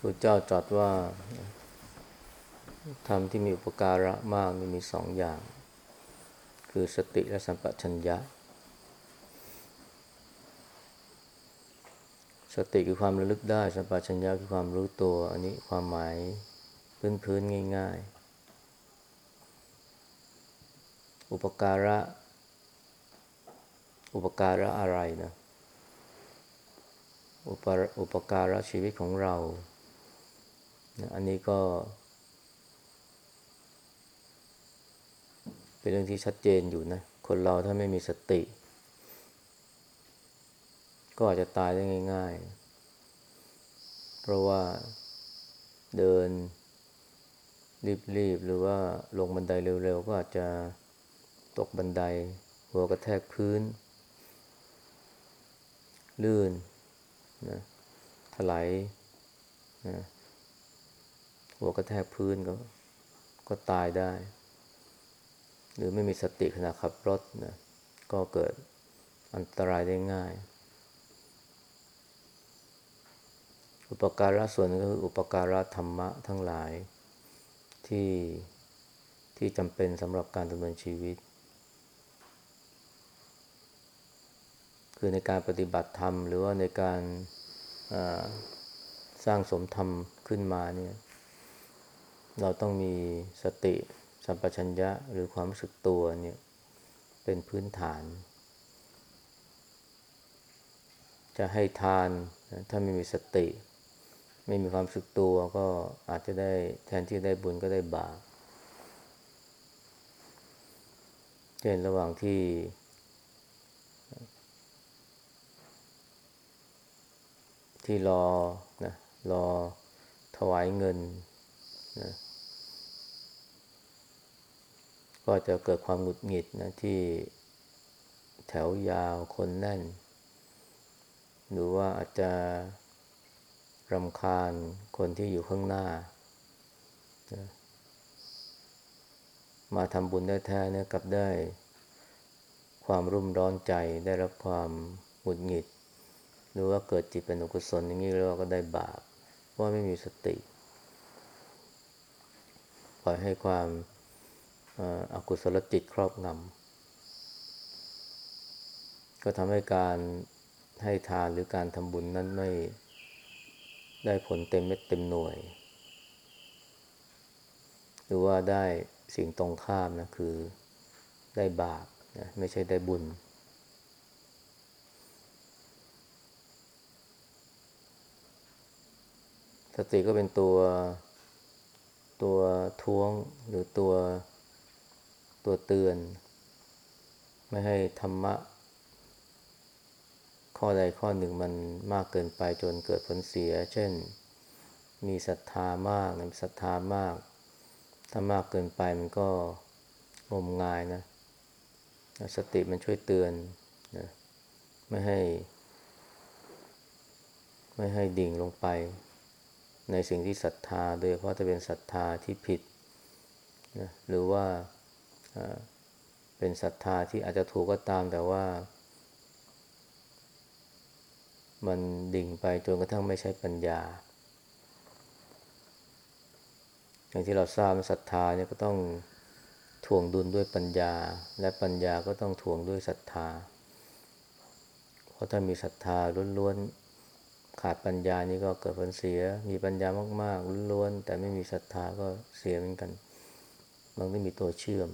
พระเจ้าตรัสว่าธรรมที่มีอุปการะมากนี่มีสองอย่าง คือสติและสัมปชัญญะ สติคือความระลึกได้ สัมปชัญญะคือความรู้ตัว อันนี้ความหมายพื้นๆง่าย ๆ อุปการะ อุปการะอะไรนะ อุปอุปการะชีวิตของเรา อันนี้ก็ เป็นเรื่องที่ชัดเจนอยู่นะ คนเราถ้าไม่มีสติ ก็อาจจะตายได้ง่าย ๆ เพราะว่าเดินรีบๆ หรือว่าลงบันไดเร็วๆ ก็อาจจะตกบันได หัวกระแทกพื้น ลื่นนะถลายนะ หัวกระแทกพื้นก็ ก็ตายได้ หรือไม่มีสติขณะขับรถนะก็เกิดอันตรายได้ง่าย อุปการะส่วนก็คืออุปการะธรรมะทั้งหลายที่ที่จำเป็นสำหรับการดำเนินชีวิต คือในการปฏิบัติธรรม หรือว่าในการสร้างสมธรรมขึ้นมาเนี่ย เราต้องมีสติสัมปชัญญะหรือความรู้สึกตัวเนี่ยเป็นพื้นฐาน จะให้ทานถ้าไม่มีสติ ไม่มีความรู้สึกตัวก็อาจจะได้แทนที่ได้บุญก็ได้บาปเช่นระหว่างที่ ที่รอนะรอถวายเงินนะ ก็จะเกิดความหงุดหงิดนะที่แถวยาวคนแน่น หรือว่าอาจจะรำคาญคนที่อยู่ข้างหน้านะมาทำบุญได้แท้เนี่ยกับได้ ความรุ่มร้อนใจได้รับความหงุดหงิด หรือว่าเกิดจิตเป็นอกุศลอย่างนี้เราก็ได้บาปว่าไม่มีสติ ปล่อยให้ความ อากุศลจิตครอบงำก็ทำให้การให้ทานหรือการทำบุญนั้นไม่ได้ผลเต็มเม็ดเต็มหน่วย หรือว่าได้สิ่งตรงข้ามนะคือได้บาปนะไม่ใช่ได้บุญ สติก็เป็นตัวตัวท้วงหรือตัว ตัวเตือน ไม่ให้ธรรมะ ข้อใดข้อหนึ่งมันมากเกินไปจนเกิดผลเสีย เช่น มีศรัทธามากมีศรัทธามาก ถ้ามากเกินไปมันก็งมงายนะ สติมันช่วยเตือนนะไม่ให้ ไม่ให้ดิ่งลงไป ในสิ่งที่ศรัทธา โดยเพราะจะเป็นศรัทธาที่ผิดนะหรือว่า เป็นศรัทธาที่อาจจะถูกก็ตามแต่ว่า มันดิ่งไปจนกระทั่งไม่ใช่ปัญญา อย่างที่เราทราบศรัทธาเนี่ยก็ต้องถ่วงดุลด้วยปัญญา และปัญญาก็ต้องถ่วงด้วยศรัทธา เพราะถ้ามีศรัทธาล้วนขาดปัญญานี่ก็เกิดผลเสีย มีปัญญามากๆล้วนแต่ไม่มีศรัทธาก็เสียเหมือนกัน มันไม่มีตัวเชื่อม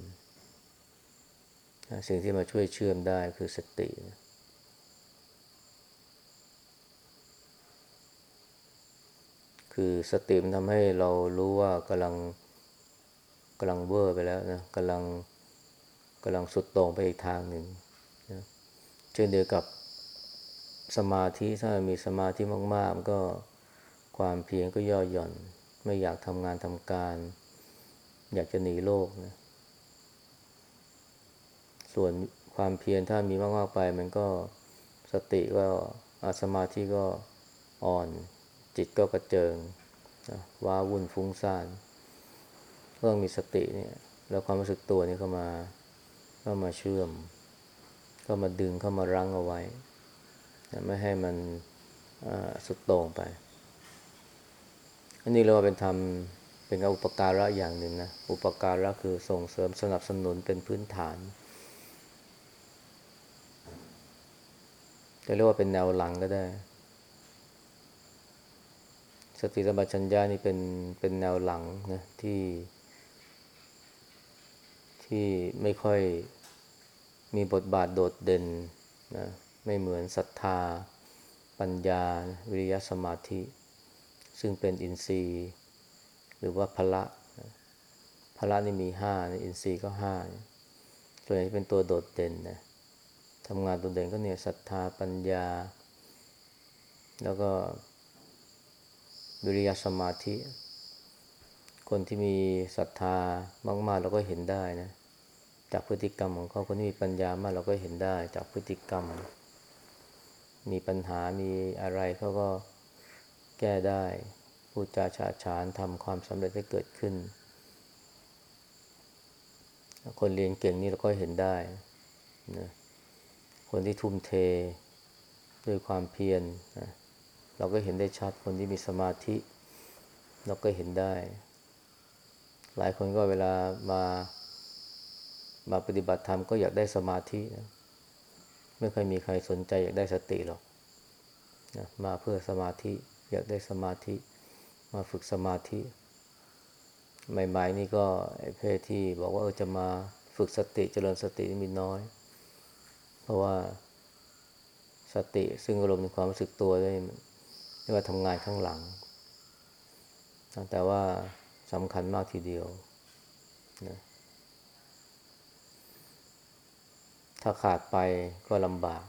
สิ่งที่มาช่วยเชื่อมได้คือสติคือสติมันทำให้เรารู้ว่ากำลังกำลังเวอร์ไปแล้วนะกำลังกำลังสุดตรงไปอีกทางหนึ่งนะเช่นเดียวกับสมาธิถ้ามีสมาธิมากๆมันก็ความเพียรก็ย่อหย่อน ไม่อยากทำงานทำการ อยากจะหนีโลกนะ ส่วนความเพียรถ้ามีมากๆไป มันก็สติก็อาสมาธิก็อ่อน จิตก็กระเจิงว้าวุ่นฟุ้งซ่านก็ต้องมีสติเนี่ยแล้วความรู้สึกตัวนี่เข้ามาเข้ามาเชื่อมเข้ามาดึงเข้ามารั้งเอาไว้ ไม่ให้มันสุดโต่งไป อันนี้เราว่าเป็นทำเป็นอุปการะอย่างหนึ่งนะ อุปการะคือส่งเสริมสนับสนุนเป็นพื้นฐาน จะเรียกว่าเป็นแนวหลังก็ได้ สติสัมปชัญญะนี่เป็นเป็นแนวหลังนะที่ ที่ไม่ค่อยมีบทบาทโดดเด่นนะไม่เหมือนศรัทธา ปัญญา วิริยะสมาธิ ซึ่งเป็นอินทรีย์ หรือว่าพละพละนี่มีห้าอินทรีย์ก็ห้าส่วนใหญ่เป็นตัวโดดเด่นนะ ทำงานตัวเด่นก็เนี่ยศรัทธาปัญญา แล้วก็วิริยะสมาธิ คนที่มีศรัทธามาก ๆ เราก็เห็นได้นะ จากพฤติกรรมของเขาคนที่มีปัญญามากเราก็เห็นได้ จากพฤติกรรม มีปัญหามีอะไรเขาก็แก้ได้พูดจาฉาฉานทำความสำเร็จให้เกิดขึ้น คนเรียนเก่งนี่เราก็เห็นได้นะ คนที่ทุ่มเทด้วยความเพียรนะเราก็เห็นได้ชัดคนที่มีสมาธิ เราก็เห็นได้ หลายคนก็เวลามามาปฏิบัติธรรมก็อยากได้สมาธินะไม่เคยมีใครสนใจอยากได้สติหรอกนะมาเพื่อสมาธิ อยากได้สมาธิ มาฝึกสมาธิ ใหม่ ๆ นี่ก็ไอ้เพศที่บอกว่าเออจะมาฝึกสติเจริญสตินี่มีน้อย เพราะว่าสติซึ่งอารมณ์ในความรู้สึกตัวได้เรียกว่าทำงานข้างหลัง แต่ว่าสำคัญมากทีเดียวนะถ้าขาดไปก็ลำบาก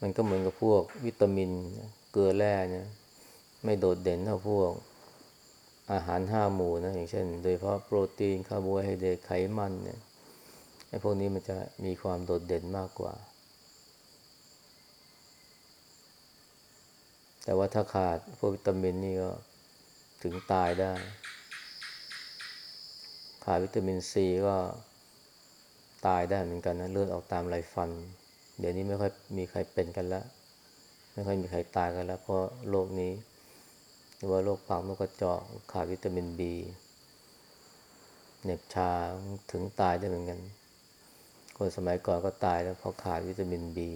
มันก็เหมือนกับพวกวิตามินเกลือแร่เนี่ยไม่โดดเด่นเท่าพวก อาหารห้าหมู่นะอย่างเช่น โดยเฉพาะโปรตีนคาร์โบไฮเดรตไขมันเนี่ยไอ้พวกนี้มันจะมีความโดดเด่นมากกว่า แต่ว่าถ้าขาดพวกวิตามินนี่ก็ถึงตายได้ ขาดวิตามินซีก็ตายได้เหมือนกันนะเลือดออกตามไรฟัน เดี๋ยวนี้ไม่ค่อยมีใครเป็นกันแล้ว ไม่ค่อยมีใครตายกันแล้ว เพราะโรคนี้ รือว่าโรคปากนกกระจอกขาดวิตามินบีเหน็บชาถึงตายได้เหมือนกัน คนสมัยก่อนก็ตายแล้วเพราะขาดวิตามินบี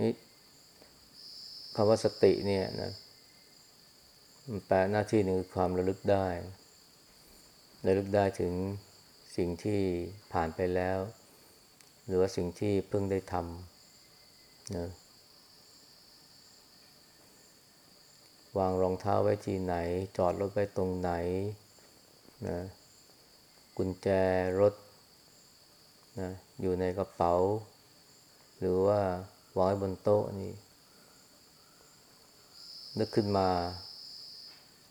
นี่คำว่าสติเนี่ยนะมันแปลหน้าที่หนึ่งคือความระลึกได้ ระลึกได้ถึงสิ่งที่ผ่านไปแล้ว หรือว่าสิ่งที่เพิ่งได้ทำนะวางรองเท้าไว้ที่ไหน จอดรถไว้ตรงไหนนะกุญแจรถนะอยู่ในกระเป๋า หรือว่าวางไว้บนโต๊ะนี่นึกขึ้นมา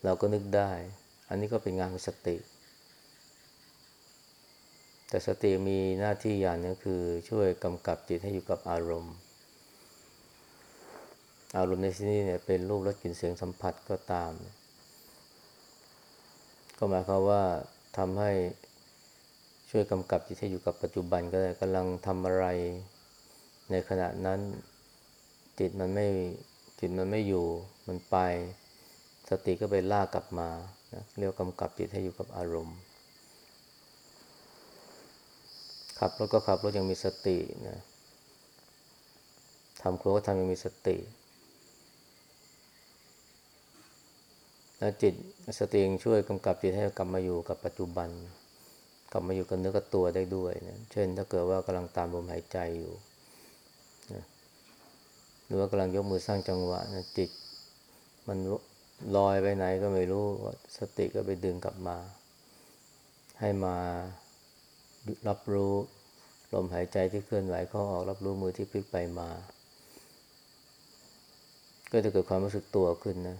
เราก็นึกได้ อันนี้ก็เป็นงานของสติ แต่สติมีหน้าที่อย่างนึงคือช่วยกำกับจิตให้อยู่กับอารมณ์ อารมณ์ในที่นี้เนี่ยเป็นรูปรสกลิ่นเสียงสัมผัสก็ตาม ก็หมายความว่าทำให้ช่วยกำกับจิตให้อยู่กับปัจจุบันก็ได้กำลังทำอะไรในขณะนั้นจิตมันไม่จิตมันไม่อยู่มันไป สติก็ไปลากกลับมานะเรียกกำกับจิตให้อยู่กับอารมณ์ ขับรถก็ขับรถยังมีสตินะทำครัวก็ทำยังมีสติ แล้วจิตสติยังช่วยกำกับจิตให้กลับมาอยู่กับปัจจุบัน กลับมาอยู่กับเนื้อกับตัวได้ด้วยนะเช่น ถ้าเกิดว่ากำลังตามลมหายใจอยู่นะหรือว่ากำลังยกมือสร้างจังหวะนะจิต มันลอยไปไหนก็ไม่รู้สติก็ไปดึงกลับมา ให้มา รับรู้ลมหายใจที่เคลื่อนไหวเข้าออกรับรู้มือที่พลิกไปมา ก็จะเกิดความรู้สึกตัวขึ้นนะ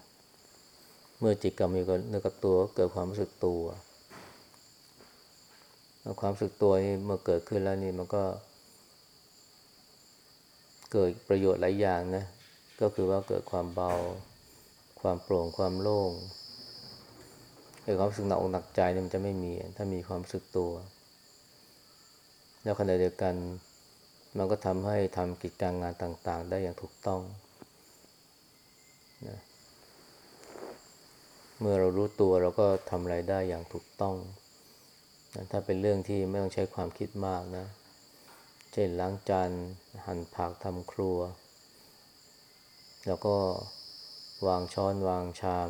เมื่อจิตกลับมีกับเนื้อกับตัวเกิดความรู้สึกตัวความรู้สึกตัวนี่เมื่อเกิดขึ้นแล้วนี่มันก็ เกิดประโยชน์หลายอย่างนะ ก็คือว่าเกิดความเบา ความโปร่งความโล่งไอ้ความรู้สึกหนักอกหนักใจเนี่ยมันจะไม่มี ถ้ามีความรู้สึกตัว แล้วขณะเดียวกัน มันก็ทำให้ทำกิจการงานต่าง ๆ ได้อย่างถูกต้องนะเมื่อเรารู้ตัวเราก็ทำอะไรได้อย่างถูกต้องนะถ้าเป็นเรื่องที่ไม่ต้องใช้ความคิดมากนะ เช่นล้างจานหั่นผักทำครัว แล้วก็วางช้อนวางชาม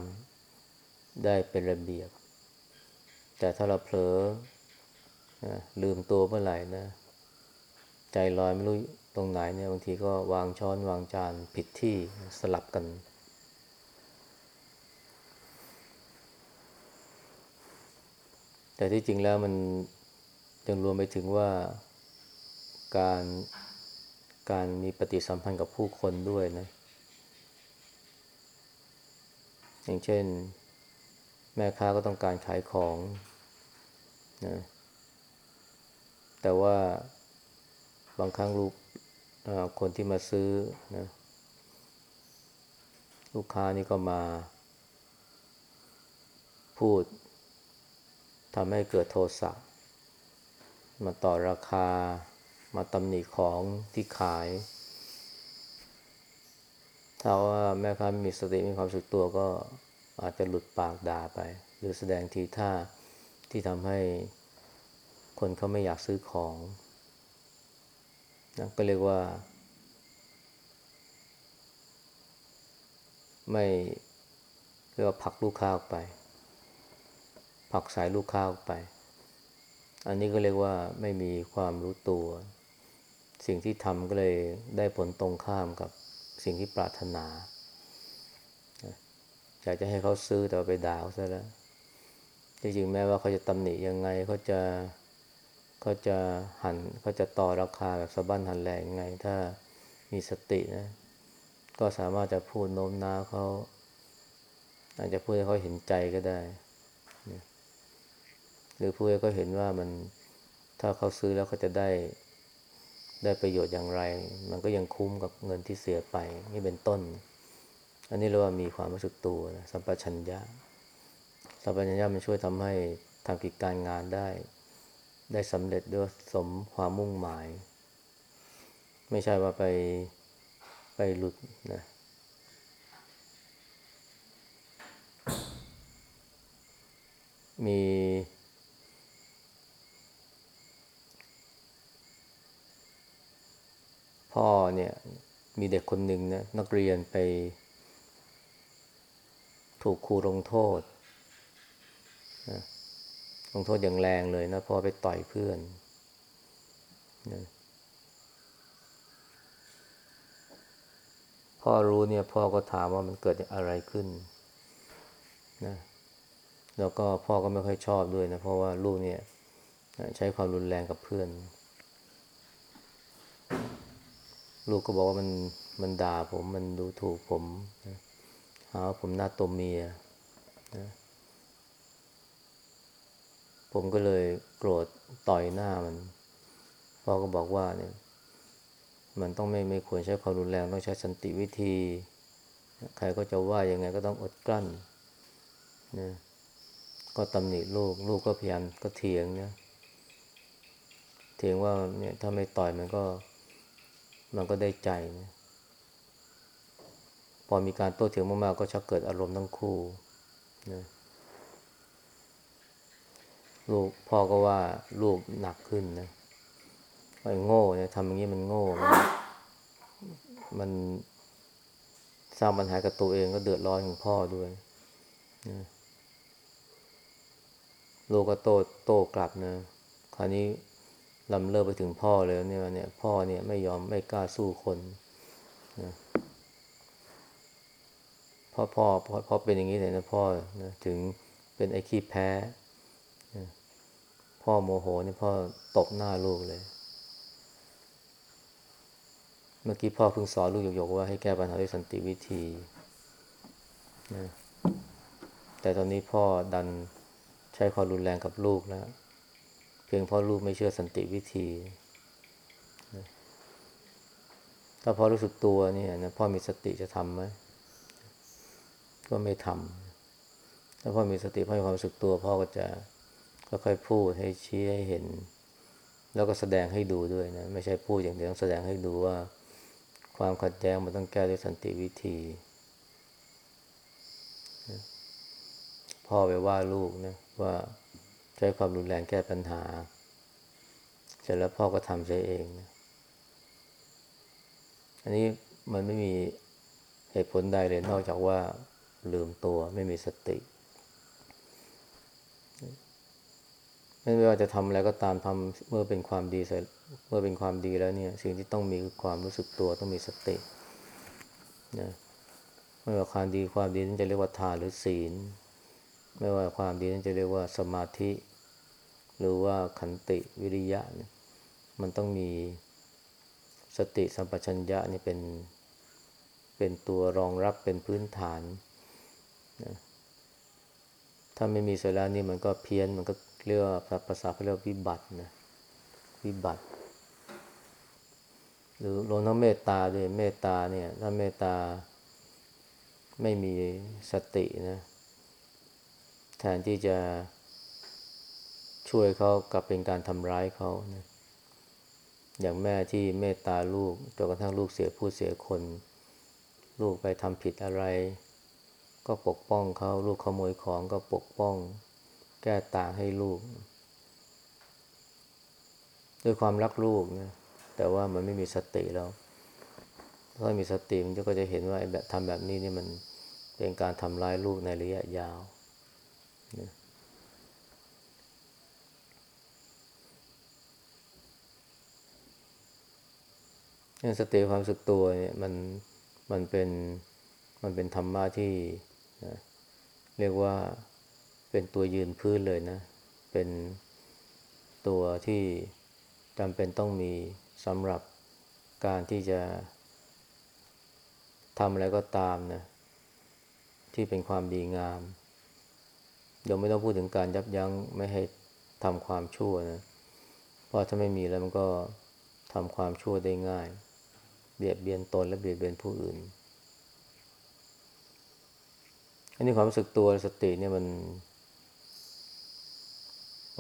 ได้เป็นระเบียบ แต่ถ้าเราเผลอ ลืมตัวเมื่อไหร่นะ ใจลอยไม่รู้ตรงไหนเนี่ยบางทีก็วางช้อนวางจานผิดที่สลับกัน แต่ที่จริงแล้วมันยังรวมไปถึงว่าการการมีปฏิสัมพันธ์กับผู้คนด้วยนะ อย่างเช่น แม่ค้าก็ต้องการขายของนะ แต่ว่าบางครั้งลูกคนที่มาซื้อนะลูกค้านี่ก็มา พูดทำให้เกิดโทสะมาต่อราคามาตำหนิของที่ขาย ถ้าว่าแม่ค้ามีสติมีความสึกตัวก็อาจจะหลุดปากด่าไป หรือแสดงทีท่าที่ทำให้ คนเขาไม่อยากซื้อของนะก็เรียกว่า ไม่เรียกว่าผลักลูกค้าออกไปผลักสายลูกค้าออกไป อันนี้ก็เรียกว่าไม่มีความรู้ตัว สิ่งที่ทำก็เลยได้ผลตรงข้ามกับสิ่งที่ปรารถนาอยากจะให้เขาซื้อแต่ไปด่าเขาซะแล้วจริงๆแม้ว่าเขาจะตำหนิยังไงเขาจะ เขาจะหันเขาจะต่อราคาแบบสะบั้นหันแหลงยังไง ถ้ามีสตินะ ก็สามารถจะพูดโน้มน้าวเขาอาจจะพูดให้เขาเห็นใจก็ได้ หรือพูดให้เขาเห็นว่ามันถ้าเขาซื้อแล้วเขาจะได้ได้ประโยชน์อย่างไร มันก็ยังคุ้มกับเงินที่เสียไป นี่เป็นต้น อันนี้เรียกว่ามีความรู้สึกตัวนะสัมปชัญญะสัมปชัญญะมันช่วยทำให้ทำกิจการงานได้ ได้สำเร็จด้วยสมความมุ่งหมาย ไม่ใช่ว่าไปไปหลุดนะมี พ่อเนี่ยมีเด็กคนหนึ่งนะนักเรียนไป ถูกครูลงโทษนะ ลงโทษอย่างแรงเลยนะพอไปต่อยเพื่อนนะพ่อรู้เนี่ยพ่อก็ถามว่ามันเกิดอะไรขึ้นนะแล้วก็พ่อก็ไม่ค่อยชอบด้วยนะเพราะว่าลูกเนี่ยใช้ความรุนแรงกับเพื่อน ลูกก็บอกว่ามันมันด่าผมมันดูถูกผมนะหาว่าผมหน้าตัวเมียนะ ผมก็เลยโกรธต่อยหน้ามันพ่อก็บอกว่าเนี่ยมันต้องไม่ไม่ควรใช้ความรุนแรงต้องใช้สันติวิธี ใครก็จะว่ายังไงก็ต้องอดกลั้นนะก็ตำหนิลูกลูกก็พยายามก็เถียงเนี่ยเถียงว่าเนี่ยถ้าไม่ต่อยมันก็ มันก็ได้ใจนะพอมีการโต้เถียงมากๆก็ชักเกิดอารมณ์ทั้งคู่นะ ลูกพ่อก็ว่าลูกหนักขึ้นนะไอ้โง่เนี่ยทำอย่างนี้มันโง่มันมันสร้างปัญหากับตัวเองก็เดือดร้อนของพ่อด้วยนะลูกก็โตโตกลับนะคราวนี้ลำเลิกไปถึงพ่อเลยเนี่ยเนี่ย พ่อเนี่ยไม่ยอมไม่กล้าสู้คนนะพ่อพ่อพอพอเป็นอย่างนี้เลยนะพ่อนะถึงเป็นไอ้ขี้แพ้ พ่อโมโหนี่พ่อตบหน้าลูกเลย เมื่อกี้พ่อเพิ่งสอนลูกหยกๆว่าให้แก้ปัญหาด้วยสันติวิธีนะแต่ตอนนี้พ่อดันใช้ความรุนแรงกับลูกแล้วเพียงเพราะลูกไม่เชื่อสันติวิธีนะถ้าพ่อรู้สึกตัวเนี่ยนะพ่อมีสติจะทำไหมก็ไม่ทำถ้าพ่อมีสติพ่อมีความรู้สึกตัว พ่อก็จะ ค่อยพูดให้ชี้ให้เห็น แล้วก็แสดงให้ดูด้วยนะ ไม่ใช่พูดอย่างเดียวต้องแสดงให้ดูว่า ความขัดแย้งมันต้องแก้ด้วยสันติวิธี พ่อไปว่าลูกนะว่าใช้ความรุนแรงแก้ปัญหา เสร็จแล้วพ่อก็ทำใช้เองนะอันนี้มันไม่มีเหตุผลใดเลยนอกจากว่าลืมตัวไม่มีสติ ไม่ว่าจะทำอะไรก็ตามทำเมื่อเป็นความดีเสร็จเมื่อเป็นความดีแล้วเนี่ย สิ่งที่ต้องมีคือความรู้สึกตัวต้องมีสตินะไม่ว่าความดีความดีนั้นจะเรียกว่าทานหรือศีล ไม่ว่าความดีนั้นจะเรียกว่าสมาธิ หรือว่าขันติวิริยะเนี่ยมันต้องมีสติสัมปชัญญะนี่เป็นเป็นตัวรองรับเป็นพื้นฐานนะถ้าไม่มีเสร็จแล้วนี่มันก็เพี้ยนมันก็ เรียกว่าภาษาเขาเรียกวิบัตินะวิบัติ หรือรวมทั้งเมตตาด้วยเมตตาเนี่ย ถ้าเมตตาไม่มีสตินะแทนที่จะช่วยเขากลับเป็นการทำร้ายเขานะอย่างแม่ที่เมตตาลูกจนกระทั่งลูกเสียผู้เสียคน ลูกไปทำผิดอะไร ก็ปกป้องเขา ลูกขโมยของก็ปกป้อง แก้ต่างให้ลูก ด้วยความรักลูกนะแต่ว่ามันไม่มีสติแล้วถ้ามีสติมันก็จะเห็นว่าแบบทำแบบนี้นี่มันเป็นการทำร้ายลูกในระยะยาวนะสติความสึกตัวเนี่ยมันมันเป็นมันเป็นธรรมะที่นะเรียกว่า เป็นตัวยืนพื้นเลยนะ เป็นตัวที่จำเป็นต้องมีสำหรับการที่จะทำอะไรก็ตามนะ ที่เป็นความดีงามยังไม่ต้องพูดถึงการยับยั้งไม่ให้ทำความชั่วนะ เพราะถ้าไม่มีแล้วมันก็ทำความชั่วได้ง่าย เบียดเบียนตนและเบียดเบียนผู้อื่น อันนี้ความรู้สึกตัวสติเนี่ยมัน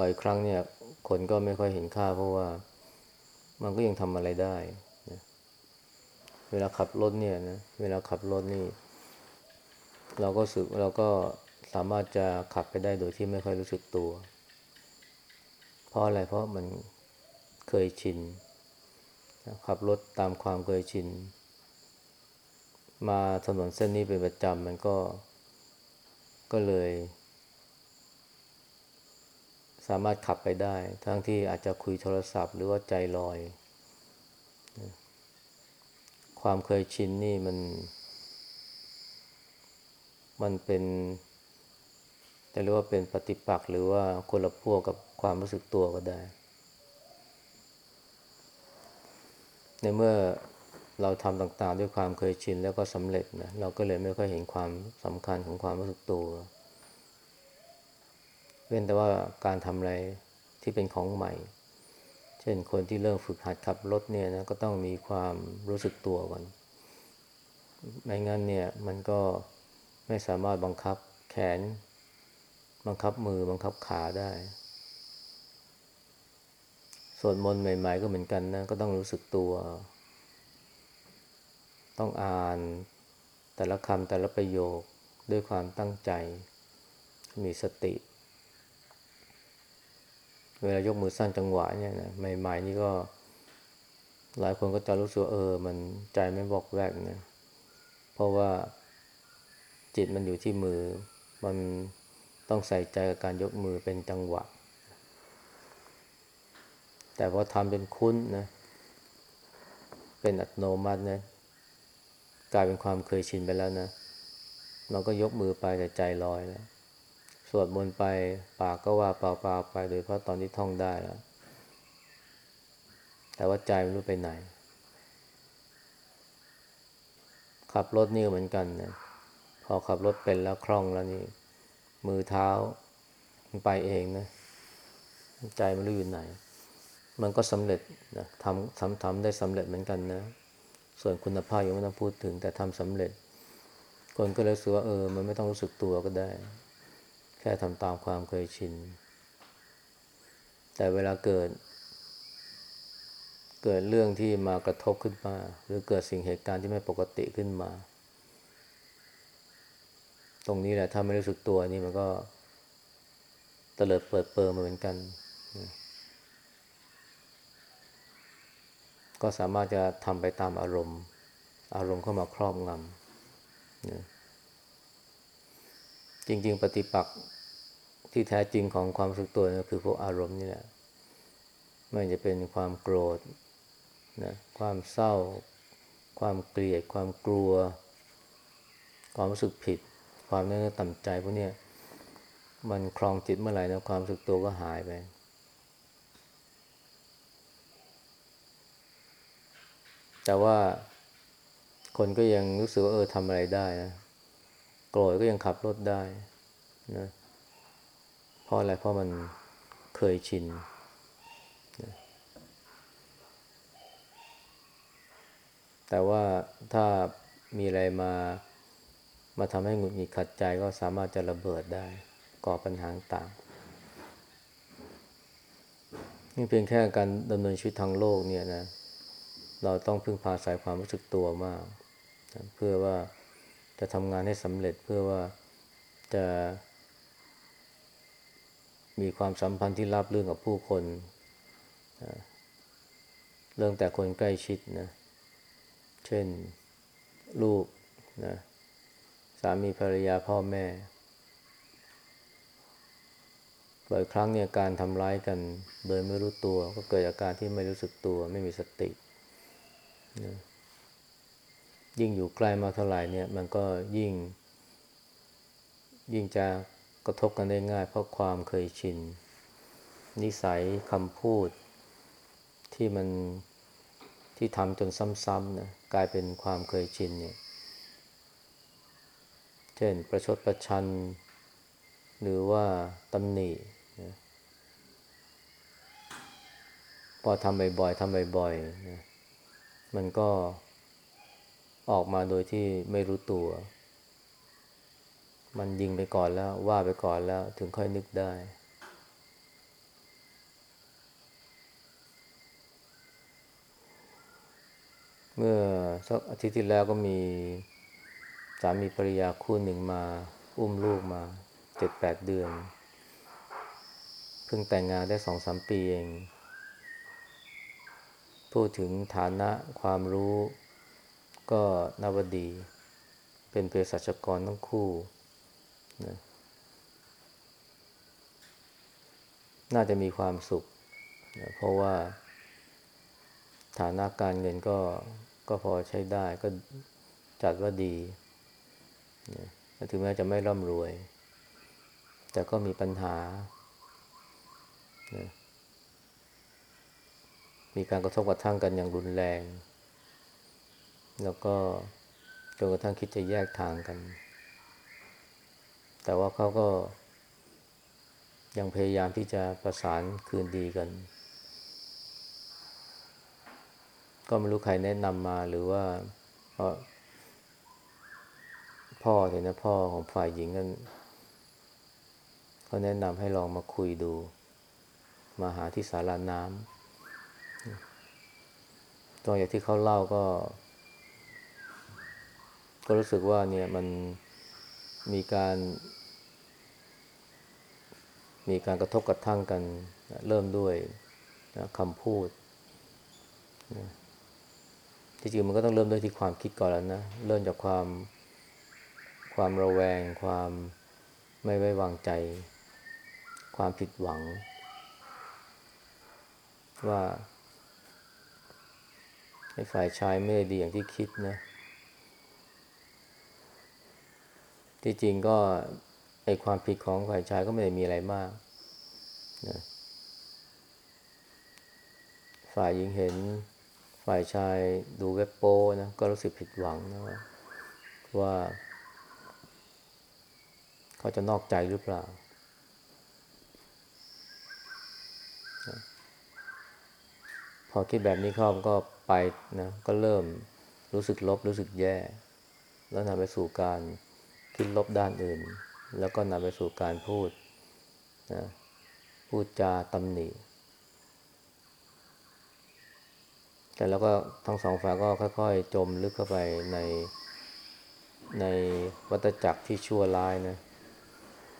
บ่อยครั้งเนี่ย คนก็ไม่ค่อยเห็นค่า เพราะว่ามันก็ยังทำอะไรได้นะเวลาขับรถเนี่ยนะ เวลาขับรถนี่ เราก็สึกเราก็สามารถจะขับไปได้โดยที่ไม่ค่อยรู้สึกตัว เพราะอะไร เพราะมันเคยชิน ขับรถตามความเคยชิน มาถนนเส้นนี้เป็นประจำมันก็ ก็เลย สามารถขับไปได้ ทั้งที่อาจจะคุยโทรศัพท์หรือว่าใจลอย ความเคยชินนี่มัน มันเป็นจะเรียกว่าเป็นปฏิปักษ์หรือว่าคนละพวกกับความรู้สึกตัวก็ได้ ในเมื่อเราทำต่างๆ ด้วยความเคยชินแล้วก็สำเร็จนะเราก็เลยไม่ค่อยเห็นความสำคัญของความรู้สึกตัว เว้นแต่ว่าการทำอะไรที่เป็นของใหม่ เช่นคนที่เริ่มฝึกหัดขับรถเนี่ยนะก็ต้องมีความรู้สึกตัวก่อนไม่งั้นเนี่ยมันก็ไม่สามารถบังคับแขน บังคับมือบังคับขาได้สวดมนต์ใหม่ๆก็เหมือนกันนะก็ต้องรู้สึกตัว ต้องอ่านแต่ละคำแต่ละประโยคด้วยความตั้งใจ มีสติ เวลายกมือสั้นจังหวะเนี่ยนะใหม่ๆนี่ก็ หลายคนก็จะรู้สึกเออ มันใจไม่บอกแวกนะเพราะว่าจิตมันอยู่ที่มือ มันต้องใส่ใจกับการยกมือเป็นจังหวะ แต่พอทำเป็นคุ้นนะ เป็นอัตโนมัตินะกลายเป็นความเคยชินไปแล้วนะเราก็ยกมือไปแต่ใจลอยแล้ว สวดมนต์ไปปากก็ว่าเปล่าๆไปโดยเพราะตอนที่ท่องได้แล้ว แต่ว่าใจไม่รู้ไปไหน ขับรถนี่เหมือนกันนะพอขับรถเป็นแล้วคล่องแล้วนี่ มือเท้ามันไปเองนะใจมันรู้อยู่ไหน มันก็สำเร็จนะทำทำทำได้สำเร็จเหมือนกันนะ ส่วนคุณภาพยังไม่ต้องพูดถึงแต่ทำสำเร็จ คนก็เลยรู้สึกว่าเออ มันไม่ต้องรู้สึกตัวก็ได้ แค่ทำตามความเคยชิน แต่เวลาเกิด เกิดเรื่องที่มากระทบขึ้นมา หรือเกิดสิ่งเหตุการณ์ที่ไม่ปกติขึ้นมา ตรงนี้แหละถ้าไม่รู้สึกตัวนี่มันก็เตลิดเปิดเปิงมาเหมือนกัน ก็สามารถจะทำไปตามอารมณ์ อารมณ์เข้ามาครอบงำจริง ๆ ปฏิปักษ์ ที่แท้จริงของความรู้สึกตัวก็คือพวกอารมณ์นี่แหละไม่ว่าจะเป็นความโกรธนะความเศร้า ความเกลียด ความกลัว ความรู้สึกผิด ความนื้อต่ำใจพวกนี้มันคลองจิตเมื่อไหร่นะความรู้สึกตัวก็หายไปแต่ว่าคนก็ยังรู้สึกว่าเออทำอะไรได้นะโกรธก็ยังขับรถได้นะ ราะอะไร เพราะมันเคยชิน แต่ว่าถ้ามีอะไรมามาทำให้หงุดหงิดขัดใจก็สามารถจะระเบิดได้ ก่อปัญหาต่างนี่เพียงแค่การดำเนินชีวิตทางโลกเนี่ยนะ เราต้องพึ่งพาสายความรู้สึกตัวมากนะเพื่อว่าจะทำงานให้สำเร็จเพื่อว่าจะ มีความสัมพันธ์ที่ราบรื่นกับผู้คนเรื่องแต่คนใกล้ชิดนะ เช่นลูกนะสามีภรรยาพ่อแม่บ่อยครั้งเนี่ยการทำร้ายกันโดยไม่รู้ตัว ก็เกิดอาการที่ไม่รู้สึกตัว ไม่มีสตินะยิ่งอยู่ใกล้มากเท่าไหร่เนี่ย มันก็ยิ่ง ยิ่งจะ กระทบกันได้ง่าย เพราะความเคยชิน นิสัยคำพูด ที่มันที่ทำจนซ้ำๆนะกลายเป็นความเคยชินเนี่ย เช่นประชดประชัน หรือว่าตำหนินะพอทำบ่อยๆทำบ่อยๆนะมันก็ออกมาโดยที่ไม่รู้ตัว มันยิงไปก่อนแล้ว ว่าไปก่อนแล้ว ถึงค่อยนึกได้ เมื่อสักอาทิตย์ที่แล้วก็มีสามีภรรยาคู่หนึ่งมา อุ้มลูกมาเจ็ดแปดเดือน เพิ่งแต่งงานได้สองสามปีเอง พูดถึงฐานะความรู้ก็นวดี เป็นเภสัชกรทั้งคู่ นะน่าจะมีความสุขนะเพราะว่า ฐานะการเงินก็ก็พอใช้ได้ก็จัดว่าดีนะถึงแม้จะไม่ร่ำรวย แต่ก็มีปัญหานะมีการกระทบกระทั่งกันอย่างรุนแรง แล้วก็จนกระทั่งคิดจะแยกทางกัน แต่ว่าเขาก็ ยังพยายามที่จะประสานคืนดีกัน ก็ไม่รู้ใครแนะนำมาหรือว่าพ่อเห็นนะพ่อของฝ่ายหญิงกันเขาแนะนำให้ลองมาคุยดู มาหาที่สาราน้ำตอนอย่างที่เขาเล่าก็ ก็รู้สึกว่าเนี่ยมัน มีการ มีการกระทบกระทั่งกันเริ่มด้วยนะคำพูดนะที่จริงมันก็ต้องเริ่มด้วยที่ความคิดก่อนแล้วนะเริ่มจากความความระแวง ความไม่ไว้วางใจ ความผิดหวัง ว่าไอ้ฝ่ายชายไม่ได้ดีอย่างที่คิดนะ ที่จริงก็ไอความผิดของฝ่ายชายก็ไม่ได้มีอะไรมากนะฝ่ายหญิงเห็นฝ่ายชายดูเว็บโป้นะก็รู้สึกผิดหวังนะว่าว่าเขาจะนอกใจหรือเปล่า พอคิดแบบนี้เข้าก็ไปนะก็เริ่มรู้สึกลบรู้สึกแย่ แล้วนำไปสู่การ คิดลบด้านอื่น แล้วก็นำไปสู่การพูดนะพูดจาตำหนิ แต่แล้วก็ทั้งสองฝ่ายก็ค่อยๆ จมลึกเข้าไปในในวัฏจักรที่ชั่วร้ายนะ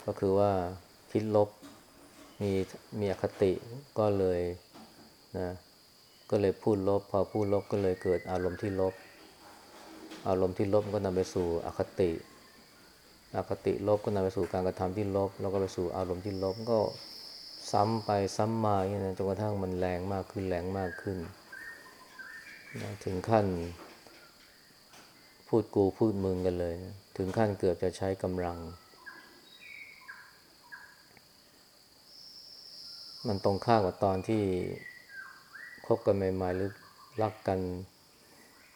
ก็คือว่าคิดลบมีมีอคติก็เลยนะก็เลยพูดลบ พอพูดลบก็เลยเกิดอารมณ์ที่ลบ อารมณ์ที่ลบก็นำไปสู่อคติ อคติลบก็นำไปสู่การกระทำที่ลบ แล้วก็ไปสู่อารมณ์ที่ลบก็ซ้ำไปซ้ำมาอย่างนี้จนกระทั่งมันแรงมากขึ้นแรงมากขึ้นนะถึงขั้น พูดกูพูดมึงกันเลยนะถึงขั้นเกือบจะใช้กำลัง มันตรงข้ามกับตอนที่คบกันใหม่ๆหรือรักกัน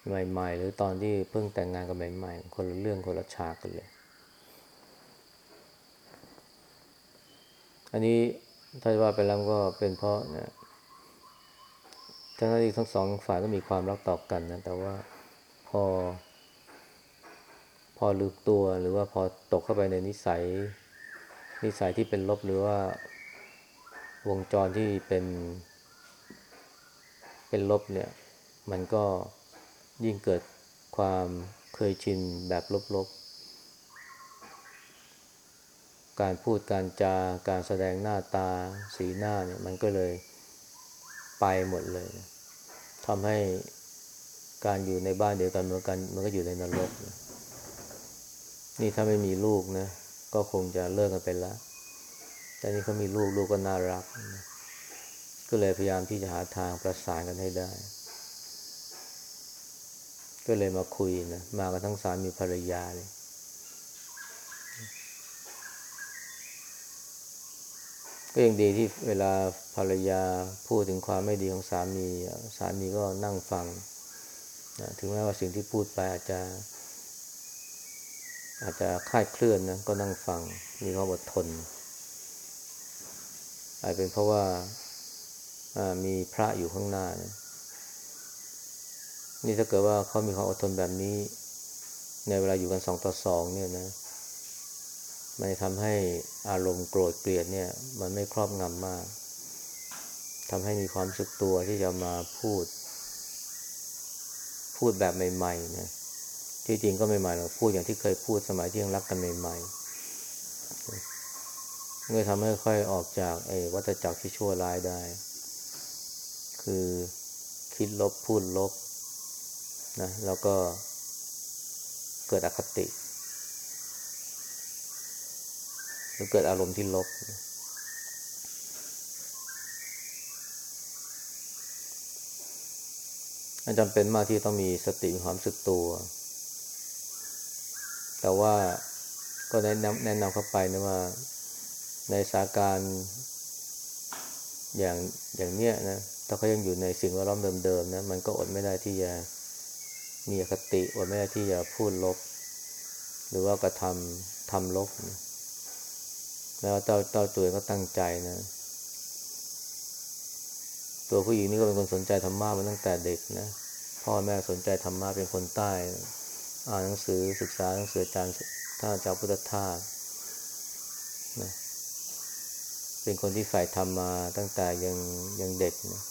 ใหม่ ๆ หรือตอนที่เพิ่งแต่งงานกันใหม่ ๆ คนละเรื่องคนละฉากกันเลย อันนี้ถ้าว่าไปแล้วก็เป็นเพราะเนี่ยทั้งที่ทั้งสองฝ่ายก็มีความรักต่อกันนะแต่ว่าพอ พอลืมตัวหรือว่าพอตกเข้าไปในนิสัย นิสัยที่เป็นลบหรือว่าวงจรที่เป็น เป็นลบเนี่ย มันก็ยิ่งเกิดความเคยชินแบบลบๆ การพูดการจาการแสดงหน้าตาสีหน้าเนี่ยมันก็เลยไปหมดเลยทำให้การอยู่ในบ้านเดียวกันเหมือนกันมันก็อยู่ในนรก นี่ถ้าไม่มีลูกนะ ก็คงจะเลิกกันไปแล้วแต่นี่เขามีลูกลูกก็น่ารักนะก็เลยพยายามที่จะหาทางประสานกันให้ได้ ก็เลยมาคุยนะ มากันทั้งสามีภรรยาเลย ก็ยังดีที่เวลาภรรยาพูดถึงความไม่ดีของสามีสามีก็นั่งฟังนะถึงแม้ว่าสิ่งที่พูดไปอาจจะ อาจจะคลาดเคลื่อนนะก็นั่งฟัง มีความอดทน อาจเป็นเพราะว่ามีพระอยู่ข้างหน้านะนี่ถ้าเกิดว่าเขามีความอดทนแบบนี้ ในเวลาอยู่กันสองต่อสองเนี่ยนะ มันทำให้อารมณ์โกรธเกลียดเนี่ย มันไม่ครอบงำมากทำให้มีความสึกตัวที่จะมาพูด พูดแบบใหม่ๆนี่ยที่จริงก็ไม่ใหม่หรอกพูดอย่างที่เคยพูดสมัยที่ยังรักกันใหม่ๆเลยทำให้ค่อยออกจากไอ้วัฏจักรที่ชั่วร้ายได้ คือคิดลบพูดลบนะแล้วก็เกิดอคติ หรือเกิดอารมณ์ที่ลบอันจำเป็นมากที่ต้องมีสติมีความสึกตัว แต่ว่าก็แนะนำแนะนำเข้าไปนะว่าในสาการอย่างอย่างเนี้ยนะถ้าเขายังอยู่ในสิ่งแวดล้อมเดิมๆนะมันก็อดไม่ได้ที่จะมีอคติอดไม่ได้ที่จะพูดลบ หรือว่ากระทำทำลบนะ แล้วเจ้าเจ้าตัวก็ตั้งใจนะ ตัวผู้หญิงนี่ก็เป็นคนสนใจธรรมะมาตั้งแต่เด็กนะ พ่อแม่สนใจธรรมะเป็นคนใต้อ่านหนังสือศึกษาหนังสืออาจารย์ท่านอาจารย์พุทธทาสนะเป็นคนที่ฝ่ายธรรมมาตั้งแต่ยังยังเด็กนะ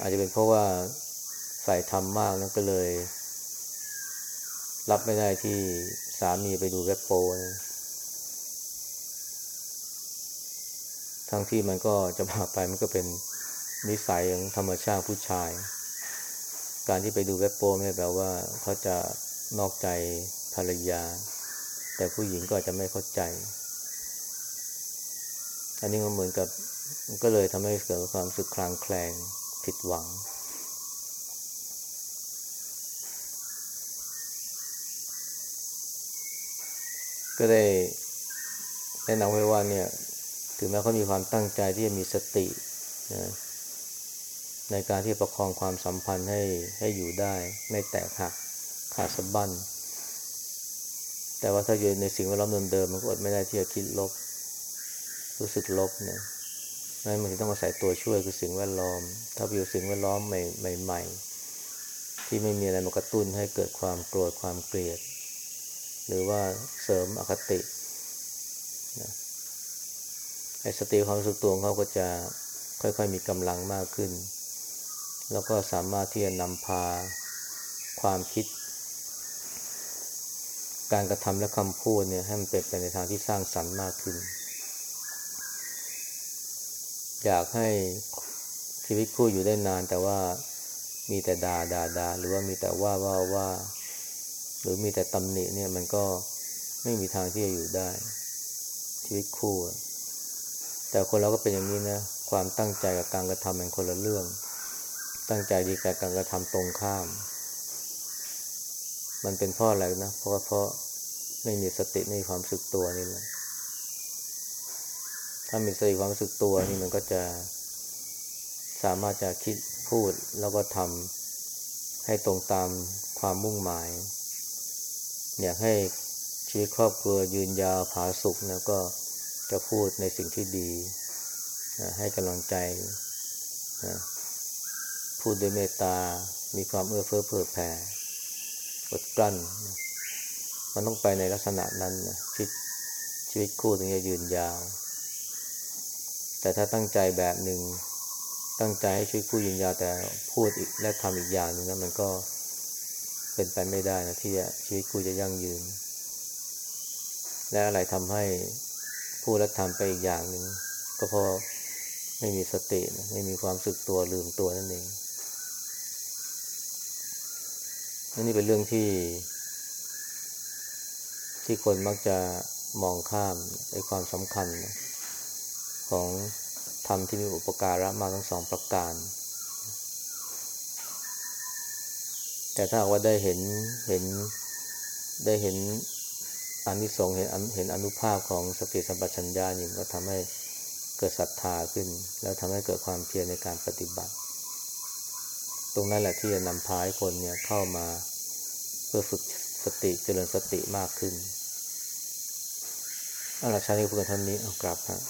อาจจะเป็นเพราะว่าใส่ทำมมากแล้วก็เลย รับไม่ได้ที่ามีไปดูเว็บโปนะทั้งที่มันก็จะมาไปมันก็เป็นนิสัยของธรรมชาติผู้ชาย การที่ไปดูเว็บโปไม่แปลว่าเขาจะนอกใจภรรยา แต่ผู้หญิงก็จะไม่เข้าใจ อันนี้ก็เหมือนกับก็เลยทำให้เกิดความสึกคลางแคลงผิดหวัง ก็ได้แนะนำไว้ว่าเนี่ย ถึงแม้เขามีความตั้งใจที่จะมีสตินะในการที่ประคองความสัมพันธ์ให้ให้อยู่ได้ ไม่แตกหักขาดสะบั้นแต่ว่าถ้าอยู่ในสิ่งแวดล้อมเดิมๆมันก็อดไม่ได้ที่จะคิดลบ รู้สึกลบเนี่ยนั่นมันต้องอาศัยตัวช่วยคือสิ่งแวดล้อม ถ้าอยู่สิ่งแวดล้อมใหม่ๆที่ไม่มีอะไรมากระตุ้นให้เกิดความโกรธความเกลียด หรือว่าเสริมอคตินะไอ้สติความรู้สึกตัวงเขาก็จะค่อยๆมีกำลังมากขึ้น แล้วก็สามารถที่จะนำพาความคิด การกระทำและคำพูดเนี่ยให้มันเป็นไปในทางที่สร้างสรรค์มากขึ้น อยากให้ชีวิตคู่อยู่ได้นานแต่ว่ามีแต่ด่าด่าด่าหรือว่ามีแต่ว่าว่าว่า หรือมีแต่ตำหนิเนี่ยมันก็ไม่มีทางที่จะอยู่ได้ ชีวิตคู่ แต่คนเราก็เป็นอย่างนี้นะ ความตั้งใจกับการกระทำเป็นคนละเรื่อง ตั้งใจดีกับการกระทำตรงข้าม มันเป็นเพราะอะไรนะ เพราะเพราะไม่มีสติไม่มีความสึกตัวนี่แหละถ้ามีสติความสึกตัวนี่มันก็จะสามารถจะคิดพูดแล้วก็ทำให้ตรงตามความมุ่งหมาย อยากให้ชีวิตครอบครัวยืนยาวผาสุกนะก็จะพูดในสิ่งที่ดีนะให้กำลังใจนะพูดด้วยเมตตา มีความเอื้อเฟื้อเผื่อแผ่อดกลั้นนะมันต้องไปในลักษณะนั้นนะชีวิตชีวิตคู่ถึงจะยืนยาว แต่ถ้าตั้งใจแบบหนึ่ง ตั้งใจให้ชีวิตคู่ยืนยาวแต่พูดอีกและทำอีกอย่างหนึ่งนะมันก็ เป็นไปไม่ได้นะที่จะชีวิตคู่จะยั่งยืน และอะไรทำให้พูดและทำไปอีกอย่างหนึ่งก็เพราะไม่มีสตินะไม่มีความสึกตัวลืมตัวนั่นเองนนี้เป็นเรื่องที่ ที่คนมักจะมองข้ามในความสำคัญนะของธรรมที่มีอุปการะมากทั้งสองประการ แต่ถ้าว่าได้เห็นเห็นได้เห็นอานิสงส์เห็นเห็นอนุภาพของสติสัมปชัญญะนี่ก็ทำให้เกิดศรัทธาขึ้น แล้วทำให้เกิดความเพียรในการปฏิบัติ ตรงนั้นแหละที่จะนำพาให้คนเนี่ยเข้ามาเพื่อฝึกสติเจริญสติมากขึ้นอาละชาตินี้พูดกันท่านนี้เอากลับฮะ